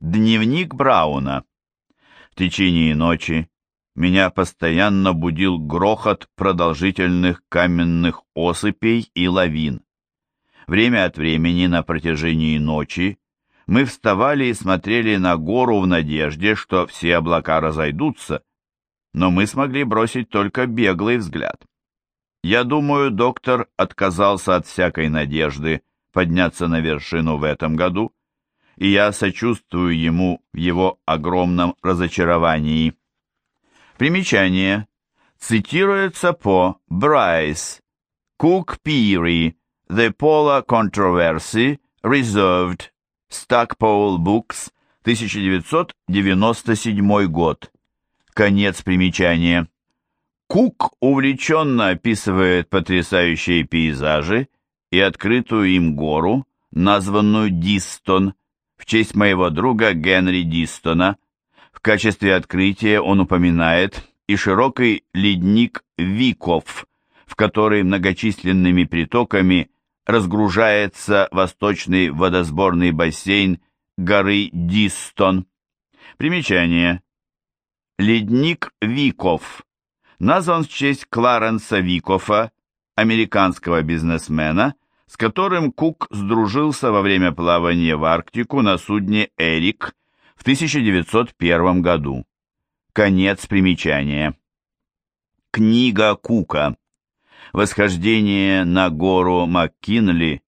Дневник Брауна. В течение ночи меня постоянно будил грохот продолжительных каменных осыпей и лавин. Время от времени на протяжении ночи мы вставали и смотрели на гору в надежде, что все облака разойдутся, но мы смогли бросить только беглый взгляд. Я думаю, доктор отказался от всякой надежды подняться на вершину в этом году, и я сочувствую ему в его огромном разочаровании. Примечание. Цитируется по Брайс. Cook Peary. The Polar Controversy. Reserved. Stackpole Books. 1997 год. Конец примечания. Кук увлеченно описывает потрясающие пейзажи и открытую им гору, названную Дистон, в честь моего друга Генри Дистона. В качестве открытия он упоминает и широкий ледник Виков, в который многочисленными притоками разгружается восточный водосборный бассейн горы Дистон. Примечание. Ледник Виков назван в честь Кларенса Викофа, американского бизнесмена, с которым Кук сдружился во время плавания в Арктику на судне «Эрик» в 1901 году. Конец примечания. Книга Кука «Восхождение на гору МакКинли»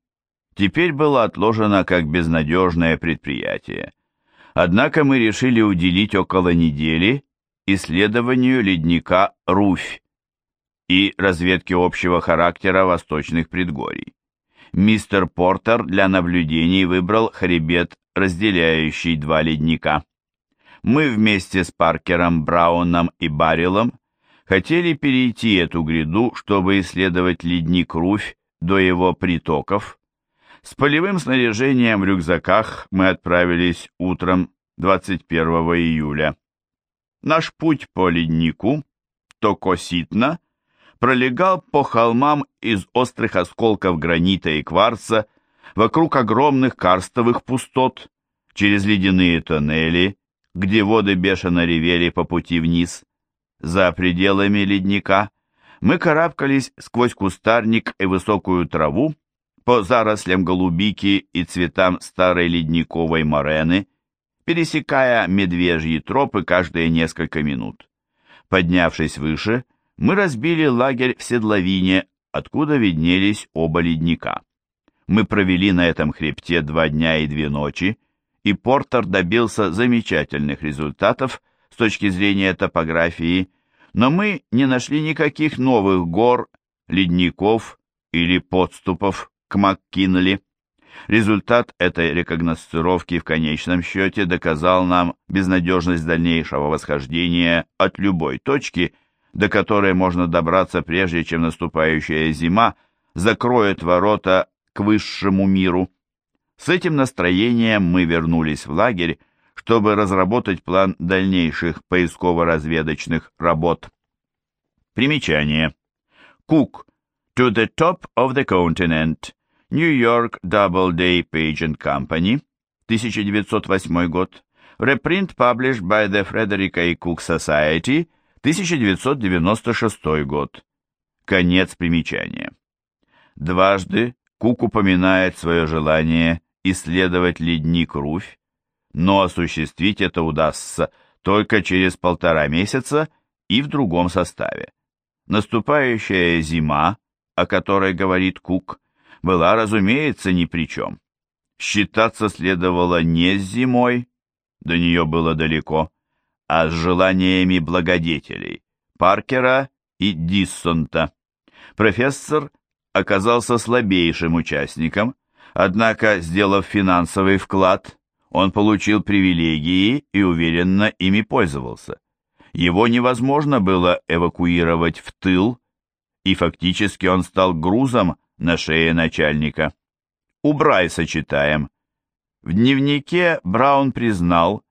теперь было отложено как безнадежное предприятие. Однако мы решили уделить около недели исследованию ледника Руфь и разведке общего характера восточных предгорий. Мистер Портер для наблюдений выбрал хребет, разделяющий два ледника. Мы вместе с Паркером, Брауном и Баррелом хотели перейти эту гряду, чтобы исследовать ледник Руфь до его притоков. С полевым снаряжением в рюкзаках мы отправились утром 21 июля. Наш путь по леднику, Токоситна, пролегал по холмам из острых осколков гранита и кварца, вокруг огромных карстовых пустот, через ледяные тоннели, где воды бешено ревели по пути вниз. За пределами ледника мы карабкались сквозь кустарник и высокую траву, по зарослям голубики и цветам старой ледниковой морены, пересекая медвежьи тропы каждые несколько минут. Поднявшись выше, мы разбили лагерь в седловине, откуда виднелись оба ледника. Мы провели на этом хребте два дня и две ночи, и Портер добился замечательных результатов с точки зрения топографии, но мы не нашли никаких новых гор, ледников или подступов к МакКинли. Результат этой рекогносцировки в конечном счете доказал нам безнадежность дальнейшего восхождения от любой точки, до которой можно добраться прежде, чем наступающая зима закроет ворота к высшему миру. С этим настроением мы вернулись в лагерь, чтобы разработать план дальнейших поисково-разведочных работ. Примечание. Cook. To the top of the continent. New York Doubleday Page and Company, 1908 год, reprint published by the Frederick A. Cook Society, 1996 год. Конец примечания. Дважды Кук упоминает свое желание исследовать ледник Руфь, но осуществить это удастся только через полтора месяца и в другом составе. Наступающая зима, о которой говорит Кук, была, разумеется, ни при чем. Считаться следовало не с зимой, до нее было далеко, а с желаниями благодетелей Паркера и Диссонта. Профессор оказался слабейшим участником, однако, сделав финансовый вклад, он получил привилегии и уверенно ими пользовался. Его невозможно было эвакуировать в тыл, и фактически он стал грузом на шее начальника. У Брайса читаем. В дневнике Браун признал,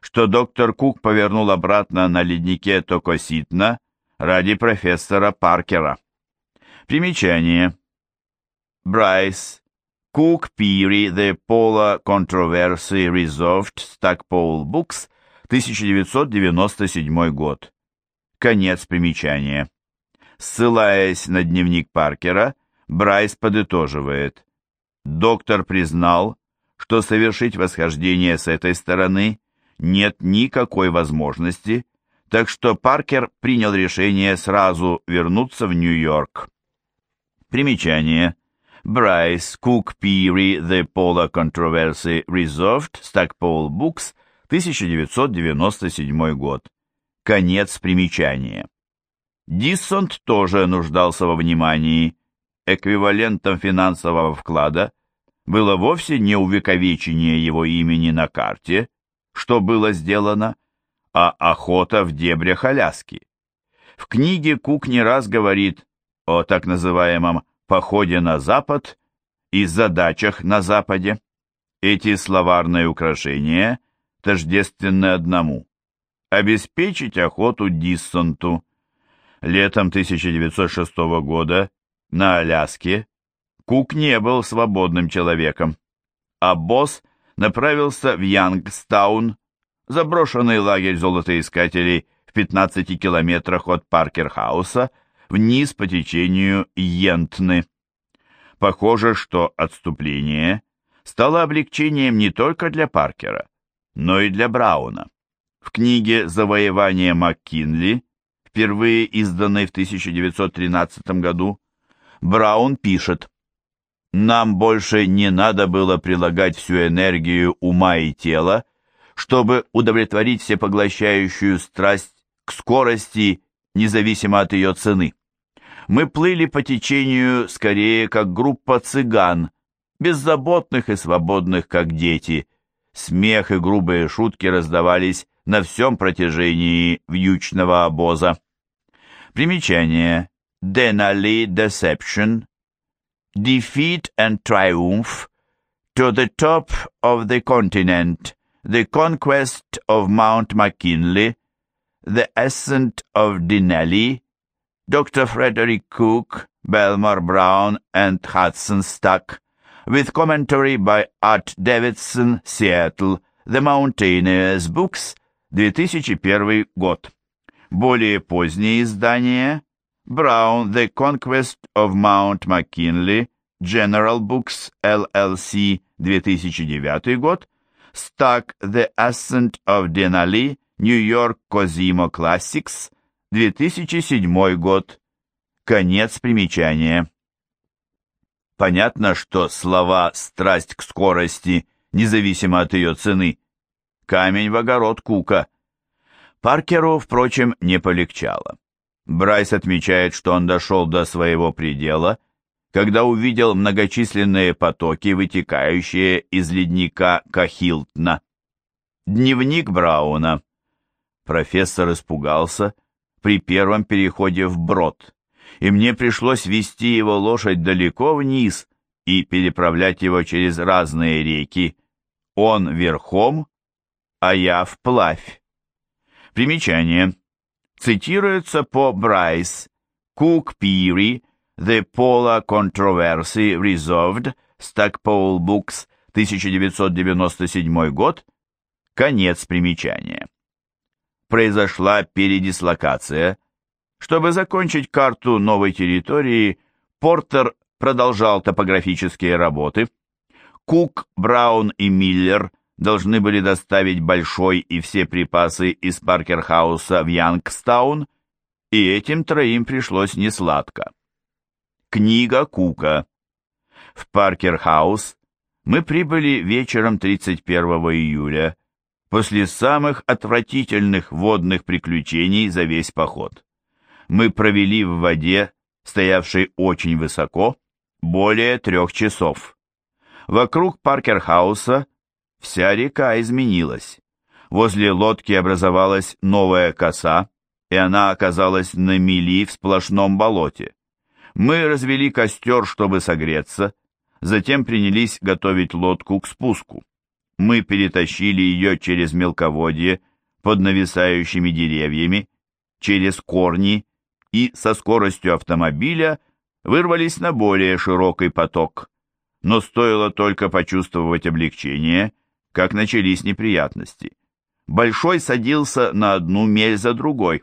что доктор Кук повернул обратно на леднике Токоситна ради профессора Паркера. Примечание. Брайс. Peary The Polar Controversy Resolved Stackpole Books, 1997 год. Конец примечания. Ссылаясь на дневник Паркера, Брайс подытоживает. Доктор признал, что совершить восхождение с этой стороны нет никакой возможности, так что Паркер принял решение сразу вернуться в Нью-Йорк. Примечание. Брайс, Кук, Пири, The Polar Controversy Resolved, Stackpole Books, 1997 год. Конец примечания. Диссонт тоже нуждался во внимании. Эквивалентом финансового вклада было вовсе не увековечение его имени на карте, что было сделано, а охота в дебрях Аляски. В книге Кук не раз говорит о так называемом «походе на запад» и задачах на западе. Эти словарные украшения тождественны одному – обеспечить охоту Диссону. Летом 1906 года на Аляске Кук не был свободным человеком, обоз направился в Янгстаун, заброшенный лагерь золотоискателей в 15 километрах от Паркерхауса, вниз по течению Йентны. Похоже, что отступление стало облегчением не только для Паркера, но и для Брауна. В книге «Завоевание МакКинли», впервые изданной в 1913 году, Браун пишет нам больше не надо было прилагать всю энергию ума и тела, чтобы удовлетворить всепоглощающую страсть к скорости, независимо от ее цены. Мы плыли по течению скорее как группа цыган, беззаботных и свободных, как дети. Смех и грубые шутки раздавались на всем протяжении вьючного обоза. Примечание. Denali Deception defeat and triumph, to the top of the continent, the conquest of Mount McKinley, the ascent of Denali, Dr. Frederick Cook, Belmore Brown, and Hudson Stuck, with commentary by Art Davidson, Seattle, The Mountaineers Books, 2001 год. Более поздние издания Brown, The Conquest of Mount McKinley, General Books, LLC, 2009 год, Stuck, The Ascent of Denali, New York Cosimo Classics, 2007 год. Конец примечания. Понятно, что слова «страсть к скорости», независимо от ее цены, камень в огород Кука. Паркеру, впрочем, не полегчало. Брайс отмечает, что он дошел до своего предела, когда увидел многочисленные потоки, вытекающие из ледника Кахилтна. Дневник Брауна. Профессор испугался при первом переходе в брод, и мне пришлось вести его лошадь далеко вниз и переправлять его через разные реки. Он верхом, а я вплавь. Примечание цитируется по Брайс, Кук Пири, The Polar Controversy Resolved, Stackpole Books, 1997 год, конец примечания. Произошла передислокация. Чтобы закончить карту новой территории, Портер продолжал топографические работы. Кук, Браун и Миллер должны были доставить большой и все припасы из Паркерхауса в Янгстаун, и этим троим пришлось несладко. Книга Кука. В Паркерхаус мы прибыли вечером 31 июля, после самых отвратительных водных приключений за весь поход. Мы провели в воде, стоявшей очень высоко, более трех часов. Вокруг Паркерхауса Вся река изменилась. Возле лодки образовалась новая коса, и она оказалась на мели в сплошном болоте. Мы развели костер, чтобы согреться, затем принялись готовить лодку к спуску. Мы перетащили ее через мелководье под нависающими деревьями, через корни и со скоростью автомобиля вырвались на более широкий поток. но стоило только почувствовать облегчение, как начались неприятности. Большой садился на одну мель за другой.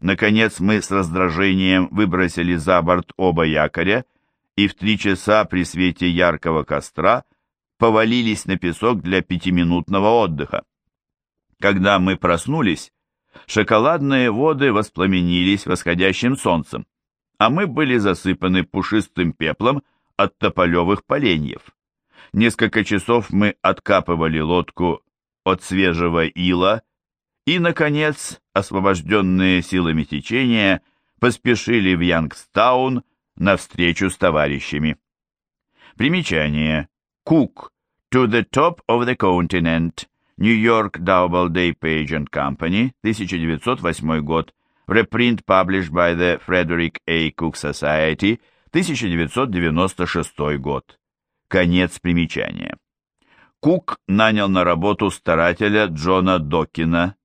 Наконец мы с раздражением выбросили за борт оба якоря и в три часа при свете яркого костра повалились на песок для пятиминутного отдыха. Когда мы проснулись, шоколадные воды воспламенились восходящим солнцем, а мы были засыпаны пушистым пеплом от тополевых поленьев. Несколько часов мы откапывали лодку от свежего ила и, наконец, освобожденные силами течения, поспешили в Янгстаун на встречу с товарищами. Примечание. Кук. To the top of the continent. New York Doubleday Page and Company, 1908 год. Reprint published by the Frederick A. Cook Society, 1996 год. Конец примечания. Кук нанял на работу старателя Джона Докина.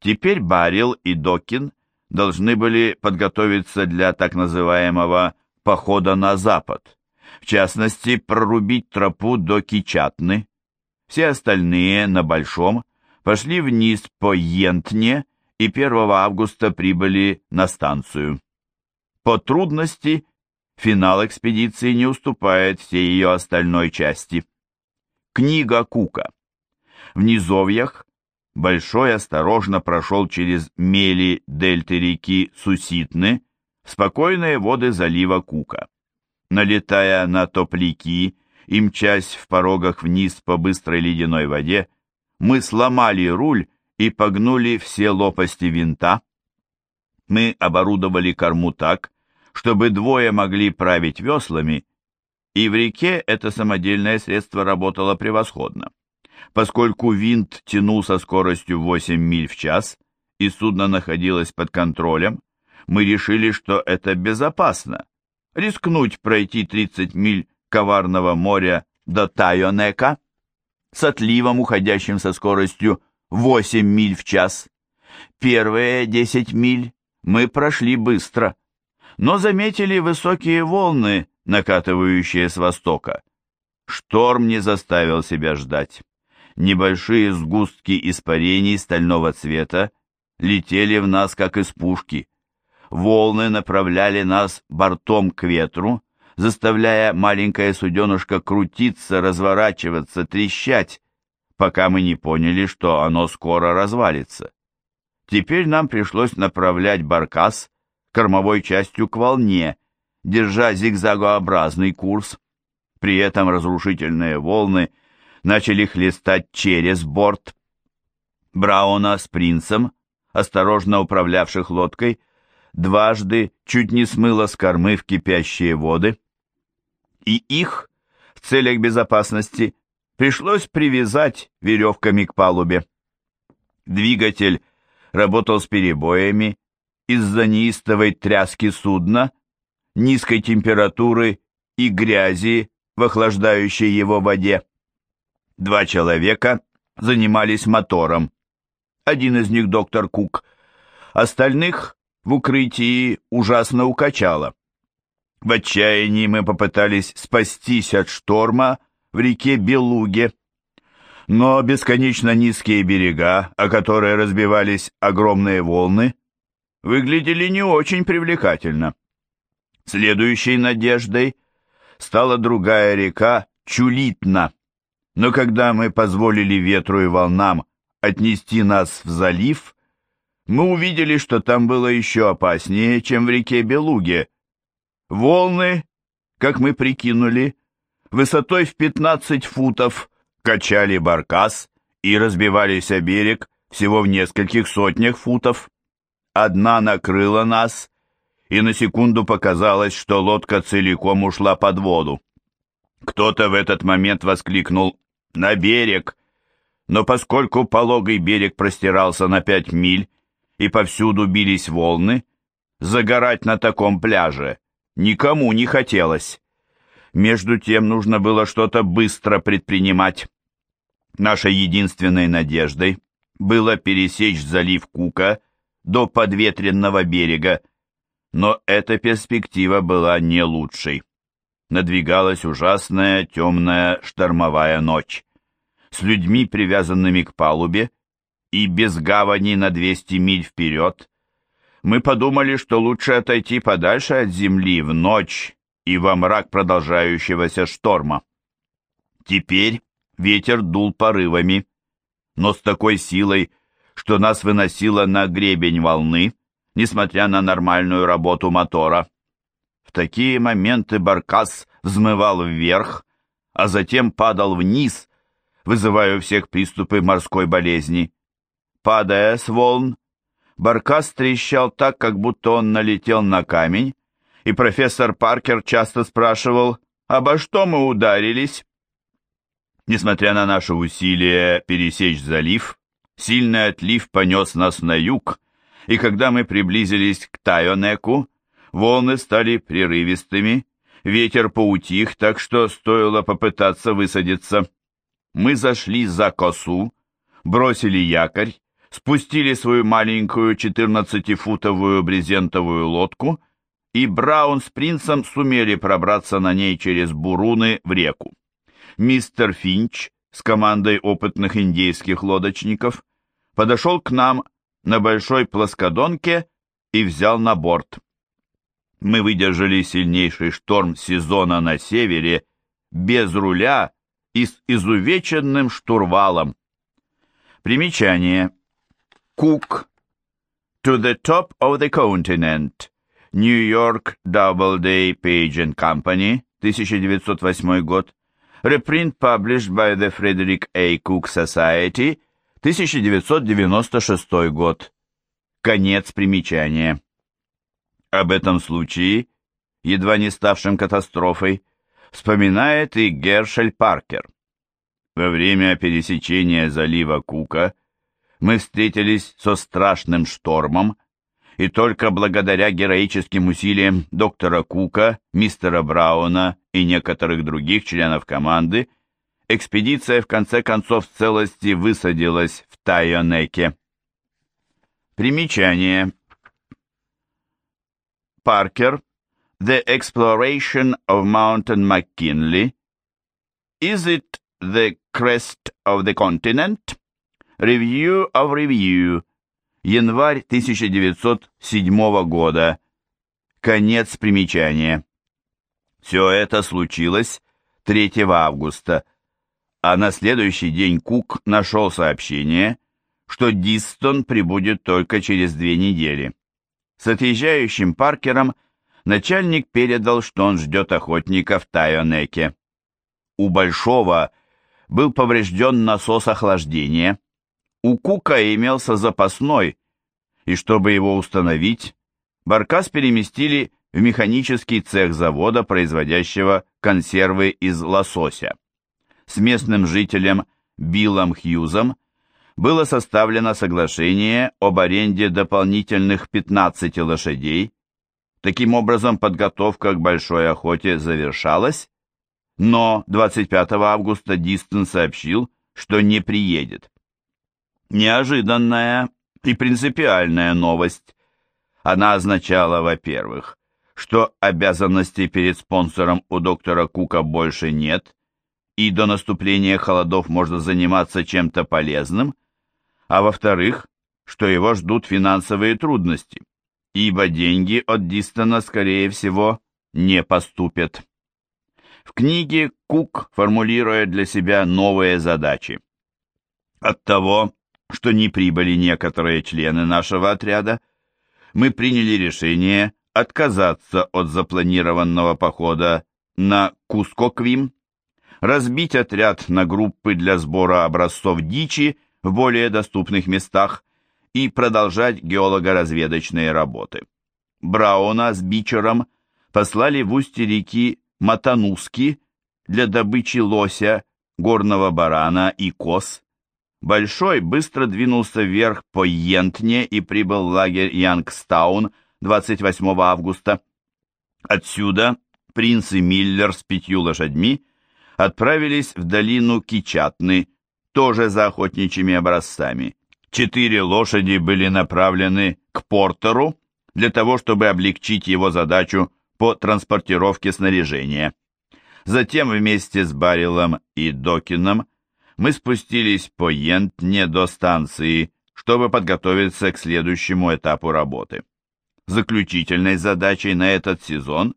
Теперь Баррил и Докин должны были подготовиться для так называемого «похода на запад», в частности, прорубить тропу до Кичатны. Все остальные на Большом пошли вниз по Йентне и 1 августа прибыли на станцию. По трудности финал экспедиции не уступает всей ее остальной части. Книга Кука. В низовьях Большой осторожно прошел через мели дельты реки Суситны в спокойные воды залива Кука. Налетая на топляки и мчась в порогах вниз по быстрой ледяной воде, мы сломали руль и погнули все лопасти винта. Мы оборудовали корму так, чтобы двое могли править веслами, и в реке это самодельное средство работало превосходно. Поскольку винт тянул со скоростью 8 миль в час, и судно находилось под контролем, мы решили, что это безопасно. Рискнуть пройти 30 миль коварного моря до Тайонека с отливом, уходящим со скоростью 8 миль в час. Первые 10 миль мы прошли быстро, но заметили высокие волны, накатывающие с востока. Шторм не заставил себя ждать. Небольшие сгустки испарений стального цвета летели в нас, как из пушки. Волны направляли нас бортом к ветру, заставляя маленькое суденышко крутиться, разворачиваться, трещать, пока мы не поняли, что оно скоро развалится. Теперь нам пришлось направлять баркас кормовой частью к волне, держа зигзагообразный курс. При этом разрушительные волны начали хлестать через борт. Брауна с принцем, осторожно управлявших лодкой, дважды чуть не смыло с кормы в кипящие воды, и их в целях безопасности пришлось привязать веревками к палубе. Двигатель работал с перебоями из-за неистовой тряски судна, низкой температуры и грязи в охлаждающей его воде. Два человека занимались мотором. Один из них доктор Кук, остальных в укрытии ужасно укачало. В отчаянии мы попытались спастись от шторма в реке Белуге, но бесконечно низкие берега, о которые разбивались огромные волны, выглядели не очень привлекательно. Следующей надеждой стала другая река Чулитна, но когда мы позволили ветру и волнам отнести нас в залив, мы увидели, что там было еще опаснее, чем в реке Белуге. Волны, как мы прикинули, высотой в 15 футов качали баркас и разбивались о берег всего в нескольких сотнях футов. Одна накрыла нас, и на секунду показалось, что лодка целиком ушла под воду. Кто-то в этот момент воскликнул «На берег!», но поскольку пологий берег простирался на пять миль и повсюду бились волны, загорать на таком пляже никому не хотелось. Между тем нужно было что-то быстро предпринимать. Нашей единственной надеждой было пересечь залив Кука до подветренного берега, но эта перспектива была не лучшей. надвигалась ужасная темная штормовая ночь. С людьми, привязанными к палубе, и без гавани на 200 миль вперед, мы подумали, что лучше отойти подальше от земли в ночь и во мрак продолжающегося шторма. Теперь ветер дул порывами, но с такой силой, что нас выносило на гребень волны, несмотря на нормальную работу мотора. В такие моменты баркас взмывал вверх, а затем падал вниз, вызывая у всех приступы морской болезни. Падая с волн, баркас трещал так, как будто он налетел на камень, и профессор Паркер часто спрашивал, «Обо что мы ударились?» Несмотря на наши усилия пересечь залив, сильный отлив понес нас на юг, и когда мы приблизились к Тайонеку, волны стали прерывистыми, ветер поутих, так что стоило попытаться высадиться. Мы зашли за косу, бросили якорь, спустили свою маленькую 14-футовую брезентовую лодку, и Браун с принцем сумели пробраться на ней через буруны в реку. Мистер Финч с командой опытных индейских лодочников подошел к нам на большой плоскодонке и взял на борт. Мы выдержали сильнейший шторм сезона на севере, без руля и с изувеченным штурвалом. Примечание. Кук. To the top of the continent. New York Doubleday Page and Company, 1908 год. Reprint published by the Frederick A. Cook Society, 1996 год. Конец примечания. Об этом случае, едва не ставшем катастрофой, вспоминает и Гершель Паркер. Во время пересечения залива Кука мы встретились со страшным штормом, и только благодаря героическим усилиям доктора Кука, мистера Брауна и некоторых других членов команды экспедиция в конце концов в целости высадилась в Тайонеке. Примечание. Паркер, The Exploration of Mountain McKinley. Is it the crest of the continent? Review of Review. Январь 1907 года. Конец примечания. Все это случилось 3 августа, а на следующий день Кук нашел сообщение, что Дистон прибудет только через две недели. С отъезжающим Паркером начальник передал, что он ждет охотника в Тайонеке. У Большого был поврежден насос охлаждения. У Кука имелся запасной, и чтобы его установить, Баркас переместили в механический цех завода, производящего консервы из лосося. С местным жителем Биллом Хьюзом было составлено соглашение об аренде дополнительных 15 лошадей. Таким образом, подготовка к большой охоте завершалась, но 25 августа Дистон сообщил, что не приедет. Неожиданная и принципиальная новость. Она означала, во-первых, что обязанностей перед спонсором у доктора Кука больше нет, и до наступления холодов можно заниматься чем-то полезным, а во-вторых, что его ждут финансовые трудности, ибо деньги от Дистона, скорее всего, не поступят. В книге Кук формулирует для себя новые задачи. От того, что не прибыли некоторые члены нашего отряда, мы приняли решение отказаться от запланированного похода на Кускоквим, разбить отряд на группы для сбора образцов дичи в более доступных местах и продолжать геолого-разведочные работы. Брауна с Бичером послали в устье реки Матануски для добычи лося, горного барана и коз. Большой быстро двинулся вверх по Йентне и прибыл в лагерь Янгстаун 28 августа. Отсюда принц и Миллер с пятью лошадьми отправились в долину Кичатны, тоже за охотничьими образцами. Четыре лошади были направлены к Портеру для того, чтобы облегчить его задачу по транспортировке снаряжения. Затем вместе с Баррилом и Докином мы спустились по Йентне до станции, чтобы подготовиться к следующему этапу работы. Заключительной задачей на этот сезон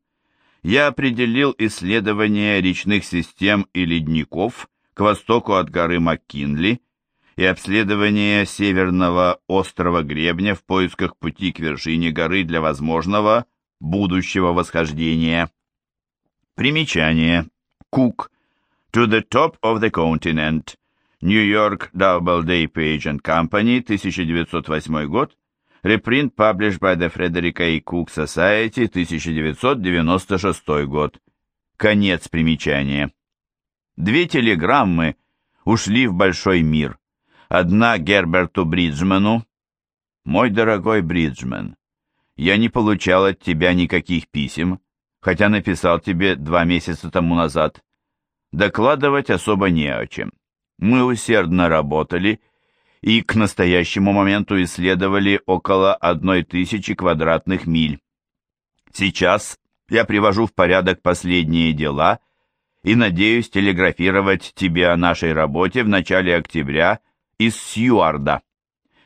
я определил исследование речных систем и ледников к востоку от горы Маккинли и обследование северного острова гребня в поисках пути к вершине горы для возможного будущего восхождения. Примечание. Кук. To the top of the continent. New York Doubleday Page and Company, 1908 год. Reprint published by the Frederick A. Cook Society, 1996 год. Конец примечания. Две телеграммы ушли в большой мир. Одна Герберту Бриджману. «Мой дорогой Бриджман, я не получал от тебя никаких писем, хотя написал тебе два месяца тому назад. Докладывать особо не о чем. Мы усердно работали и к настоящему моменту исследовали около одной тысячи квадратных миль. Сейчас я привожу в порядок последние дела и надеюсь телеграфировать тебе о нашей работе в начале октября из Сьюарда.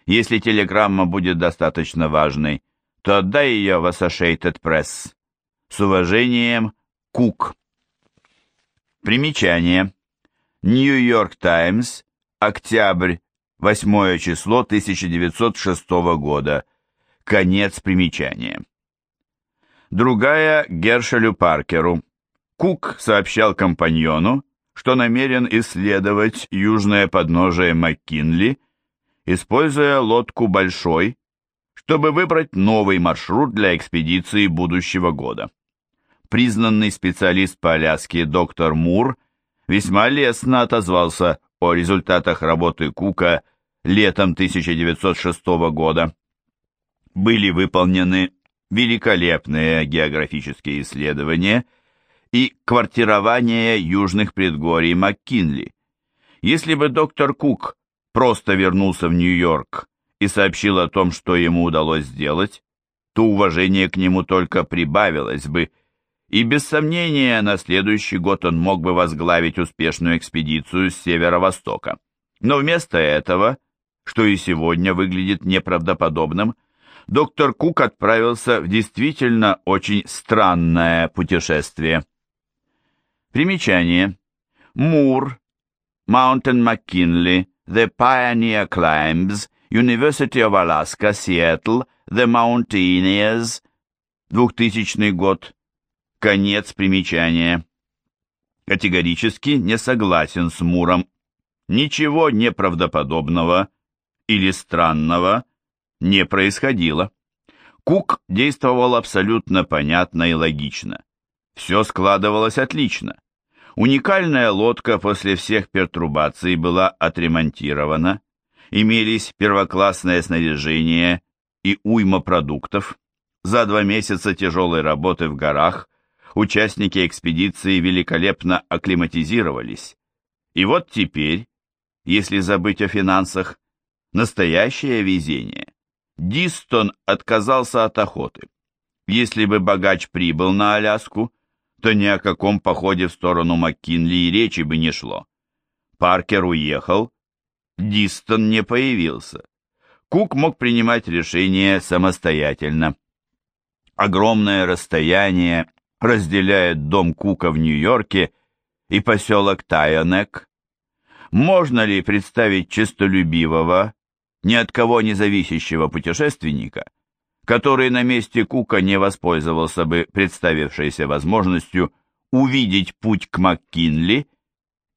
Если телеграмма будет достаточно важной, то отдай ее в Associated Press. С уважением, Кук. Примечание. Нью-Йорк Таймс, октябрь, 8 число 1906 года. Конец примечания. Другая Гершелю Паркеру. Кук сообщал компаньону, что намерен исследовать южное подножие МакКинли, используя лодку «Большой», чтобы выбрать новый маршрут для экспедиции будущего года. Признанный специалист по Аляске доктор Мур весьма лестно отозвался о результатах работы Кука летом 1906 года. Были выполнены великолепные географические исследования и квартирование южных предгорий МакКинли. Если бы доктор Кук просто вернулся в Нью-Йорк и сообщил о том, что ему удалось сделать, то уважение к нему только прибавилось бы, и без сомнения на следующий год он мог бы возглавить успешную экспедицию с северо-востока. Но вместо этого, что и сегодня выглядит неправдоподобным, доктор Кук отправился в действительно очень странное путешествие. Примечание. Мур, Маунтин Маккинли, The Pioneer Climbs, University of Alaska, Seattle, The Mountaineers, 2000 год. Конец примечания. Категорически не согласен с Муром. Ничего неправдоподобного или странного не происходило. Кук действовал абсолютно понятно и логично. Все складывалось отлично. Уникальная лодка после всех пертурбаций была отремонтирована, имелись первоклассное снаряжение и уйма продуктов. За два месяца тяжелой работы в горах участники экспедиции великолепно акклиматизировались. И вот теперь, если забыть о финансах, настоящее везение. Дистон отказался от охоты. Если бы богач прибыл на Аляску, то ни о каком походе в сторону Маккинли и речи бы не шло. Паркер уехал, Дистон не появился. Кук мог принимать решения самостоятельно. Огромное расстояние разделяет дом Кука в Нью-Йорке и поселок Тайонек? Можно ли представить честолюбивого, ни от кого не зависящего путешественника, который на месте Кука не воспользовался бы представившейся возможностью увидеть путь к МакКинли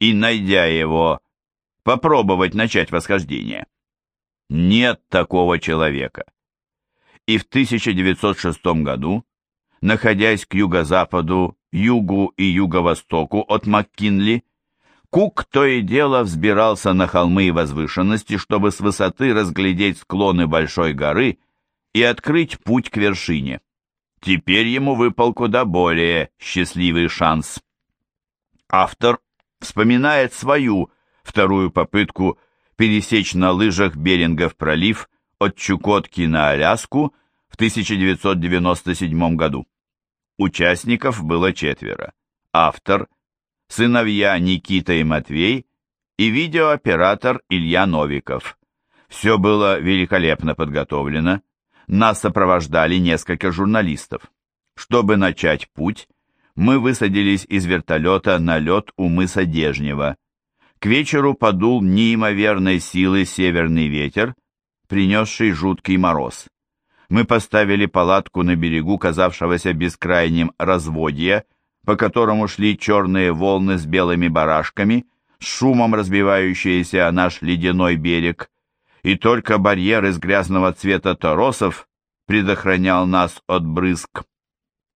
и, найдя его, попробовать начать восхождение? Нет такого человека. И в 1906 году находясь к юго-западу, югу и юго-востоку от МакКинли, Кук то и дело взбирался на холмы и возвышенности, чтобы с высоты разглядеть склоны большой горы и открыть путь к вершине. Теперь ему выпал куда более счастливый шанс. Автор вспоминает свою вторую попытку пересечь на лыжах Берингов пролив от Чукотки на Аляску – в 1997 году. Участников было четверо. Автор, сыновья Никита и Матвей и видеооператор Илья Новиков. Все было великолепно подготовлено. Нас сопровождали несколько журналистов. Чтобы начать путь, мы высадились из вертолета на лед у мыса Дежнева. К вечеру подул неимоверной силы северный ветер, принесший жуткий мороз. Мы поставили палатку на берегу казавшегося бескрайним разводья, по которому шли черные волны с белыми барашками, с шумом разбивающиеся о наш ледяной берег, и только барьер из грязного цвета торосов предохранял нас от брызг.